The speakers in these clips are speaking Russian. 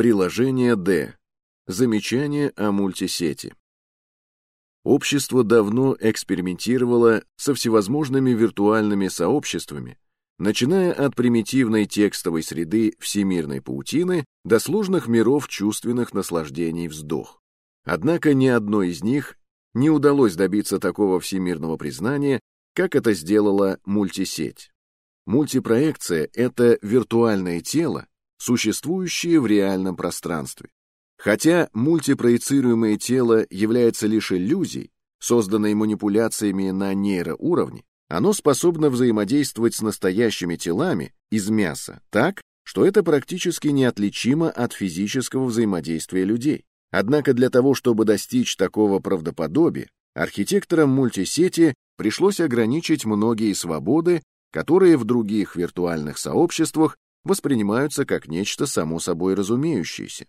Приложение D. Замечание о мультисети. Общество давно экспериментировало со всевозможными виртуальными сообществами, начиная от примитивной текстовой среды всемирной паутины до сложных миров чувственных наслаждений вздох. Однако ни одной из них не удалось добиться такого всемирного признания, как это сделала мультисеть. Мультипроекция — это виртуальное тело, существующее в реальном пространстве. Хотя мультипроецируемое тело является лишь иллюзией, созданной манипуляциями на нейроуровне, оно способно взаимодействовать с настоящими телами из мяса так, что это практически неотличимо от физического взаимодействия людей. Однако для того, чтобы достичь такого правдоподобия, архитекторам мультисети пришлось ограничить многие свободы, которые в других виртуальных сообществах воспринимаются как нечто само собой разумеющееся.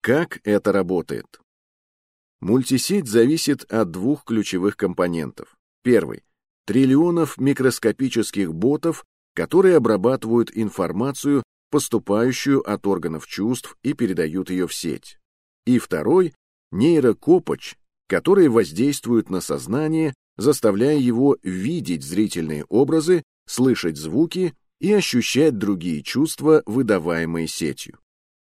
Как это работает? Мультисеть зависит от двух ключевых компонентов. Первый — триллионов микроскопических ботов, которые обрабатывают информацию, поступающую от органов чувств и передают ее в сеть. И второй — нейрокопоч, который воздействует на сознание, заставляя его видеть зрительные образы, слышать звуки и ощущать другие чувства, выдаваемые сетью.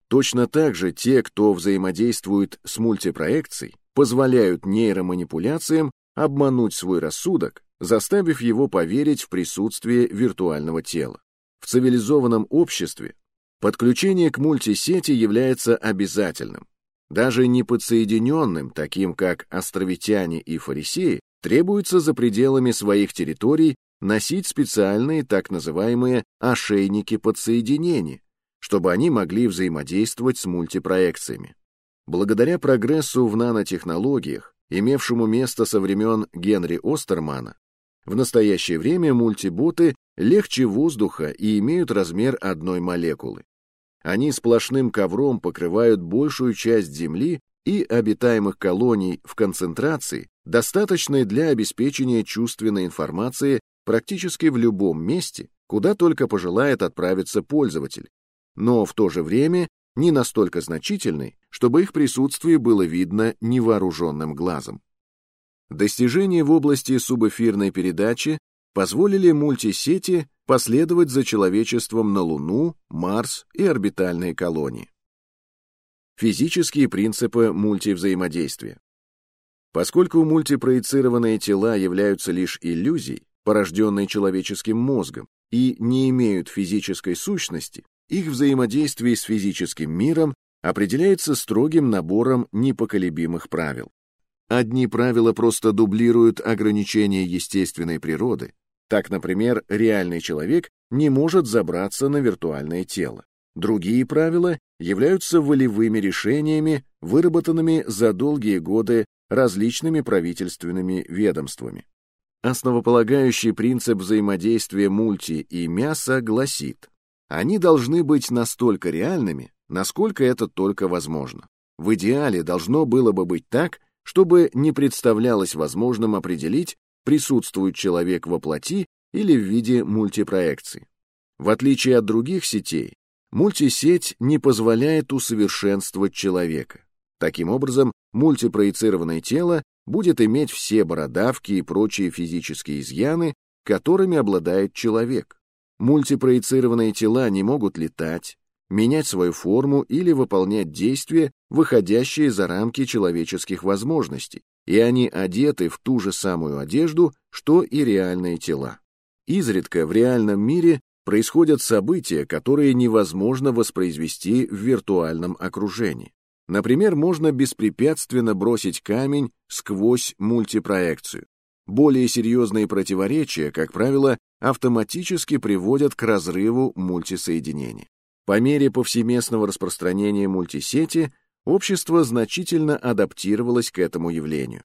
Точно так же те, кто взаимодействует с мультипроекцией, позволяют нейроманипуляциям обмануть свой рассудок, заставив его поверить в присутствие виртуального тела. В цивилизованном обществе подключение к мультисети является обязательным. Даже неподсоединенным, таким как островитяне и фарисеи, требуется за пределами своих территорий носить специальные так называемые ошейники подсоединения, чтобы они могли взаимодействовать с мультипроекциями. Благодаря прогрессу в нанотехнологиях, имевшему место со времен Генри Остермана, в настоящее время мультиботы легче воздуха и имеют размер одной молекулы. Они сплошным ковром покрывают большую часть Земли и обитаемых колоний в концентрации, достаточной для обеспечения чувственной информации практически в любом месте, куда только пожелает отправиться пользователь, но в то же время не настолько значительной, чтобы их присутствие было видно невооруженным глазом. Достижения в области субэфирной передачи позволили мультисети последовать за человечеством на Луну, Марс и орбитальные колонии. Физические принципы мультивзаимодействия. Поскольку мультипроецированные тела являются лишь иллюзией, порожденной человеческим мозгом, и не имеют физической сущности, их взаимодействие с физическим миром определяется строгим набором непоколебимых правил. Одни правила просто дублируют ограничения естественной природы. Так, например, реальный человек не может забраться на виртуальное тело. Другие правила являются волевыми решениями, выработанными за долгие годы различными правительственными ведомствами. Основополагающий принцип взаимодействия мульти и мяса гласит, они должны быть настолько реальными, насколько это только возможно. В идеале должно было бы быть так, чтобы не представлялось возможным определить, присутствует человек во плоти или в виде мультипроекции. В отличие от других сетей, мультисеть не позволяет усовершенствовать человека. Таким образом, мультипроецированное тело будет иметь все бородавки и прочие физические изъяны, которыми обладает человек. Мультипроецированные тела не могут летать, менять свою форму или выполнять действия, выходящие за рамки человеческих возможностей, и они одеты в ту же самую одежду, что и реальные тела. Изредка в реальном мире происходят события, которые невозможно воспроизвести в виртуальном окружении. Например, можно беспрепятственно бросить камень сквозь мультипроекцию. Более серьезные противоречия, как правило, автоматически приводят к разрыву мультисоединения. По мере повсеместного распространения мультисети общество значительно адаптировалось к этому явлению.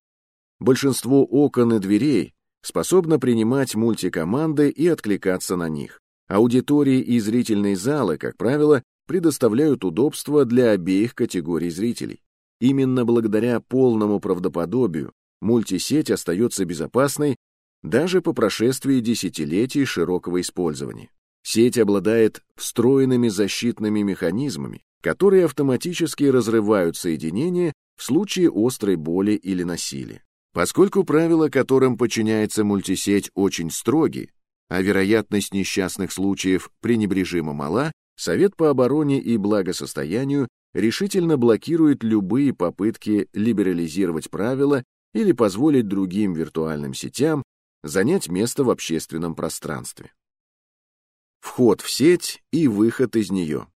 Большинство окон и дверей способно принимать мультикоманды и откликаться на них. Аудитории и зрительные залы, как правило, предоставляют удобства для обеих категорий зрителей. Именно благодаря полному правдоподобию мультисеть остается безопасной даже по прошествии десятилетий широкого использования. Сеть обладает встроенными защитными механизмами, которые автоматически разрывают соединение в случае острой боли или насилия. Поскольку правила, которым подчиняется мультисеть, очень строги, а вероятность несчастных случаев пренебрежимо мала, Совет по обороне и благосостоянию решительно блокирует любые попытки либерализировать правила или позволить другим виртуальным сетям занять место в общественном пространстве. Вход в сеть и выход из нее.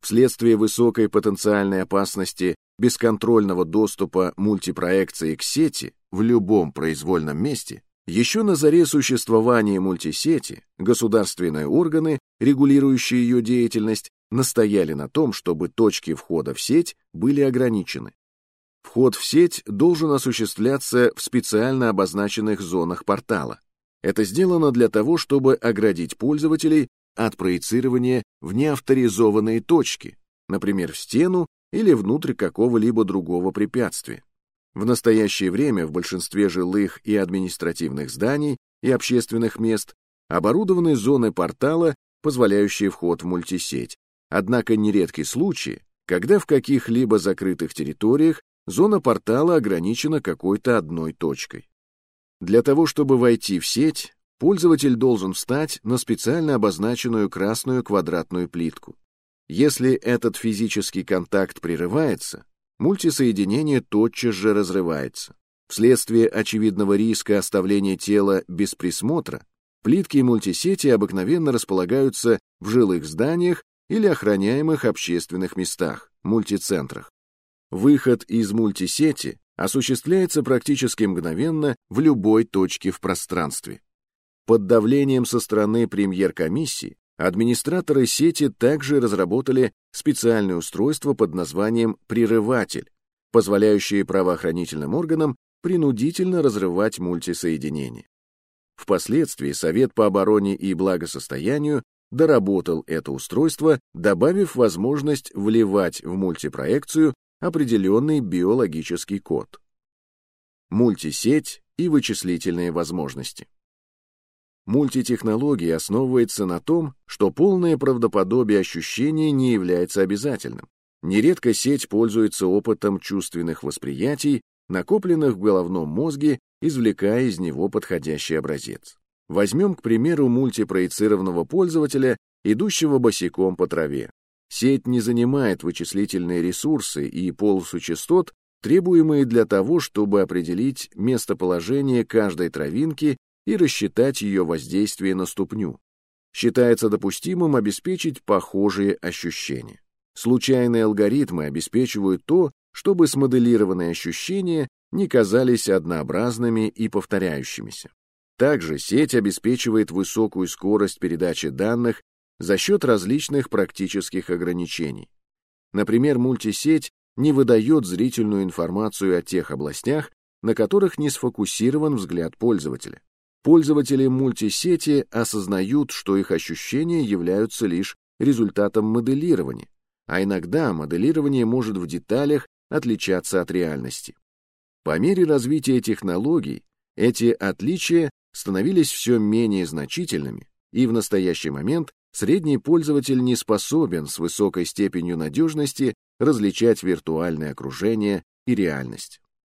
Вследствие высокой потенциальной опасности бесконтрольного доступа мультипроекции к сети в любом произвольном месте, еще на заре существования мультисети государственные органы, регулирующие ее деятельность, настояли на том, чтобы точки входа в сеть были ограничены. Вход в сеть должен осуществляться в специально обозначенных зонах портала. Это сделано для того, чтобы оградить пользователей от проецирования в неавторизованные точки, например, в стену или внутрь какого-либо другого препятствия. В настоящее время в большинстве жилых и административных зданий и общественных мест оборудованы зоны портала, позволяющие вход в мультисеть. Однако нередки случаи, когда в каких-либо закрытых территориях зона портала ограничена какой-то одной точкой. Для того, чтобы войти в сеть, пользователь должен встать на специально обозначенную красную квадратную плитку. Если этот физический контакт прерывается, мультисоединение тотчас же разрывается. Вследствие очевидного риска оставления тела без присмотра, плитки мультисети обыкновенно располагаются в жилых зданиях или охраняемых общественных местах, мультицентрах. Выход из мультисети осуществляется практически мгновенно в любой точке в пространстве. Под давлением со стороны премьер-комиссии администраторы сети также разработали специальное устройство под названием «прерыватель», позволяющее правоохранительным органам принудительно разрывать мультисоединения. Впоследствии Совет по обороне и благосостоянию доработал это устройство, добавив возможность вливать в мультипроекцию определенный биологический код. Мультисеть и вычислительные возможности. Мультитехнология основывается на том, что полное правдоподобие ощущения не является обязательным. Нередко сеть пользуется опытом чувственных восприятий, накопленных в головном мозге, извлекая из него подходящий образец. Возьмем, к примеру, мультипроецированного пользователя, идущего босиком по траве. Сеть не занимает вычислительные ресурсы и полосу частот, требуемые для того, чтобы определить местоположение каждой травинки и рассчитать ее воздействие на ступню. Считается допустимым обеспечить похожие ощущения. Случайные алгоритмы обеспечивают то, чтобы смоделированные ощущения не казались однообразными и повторяющимися. Также сеть обеспечивает высокую скорость передачи данных за счет различных практических ограничений. Например, мультисеть не выдает зрительную информацию о тех областях, на которых не сфокусирован взгляд пользователя. Пользователи мультисети осознают, что их ощущения являются лишь результатом моделирования, а иногда моделирование может в деталях отличаться от реальности. По мере развития технологий эти отличия становились все менее значительными, и в настоящий момент средний пользователь не способен с высокой степенью надежности различать виртуальное окружение и реальность.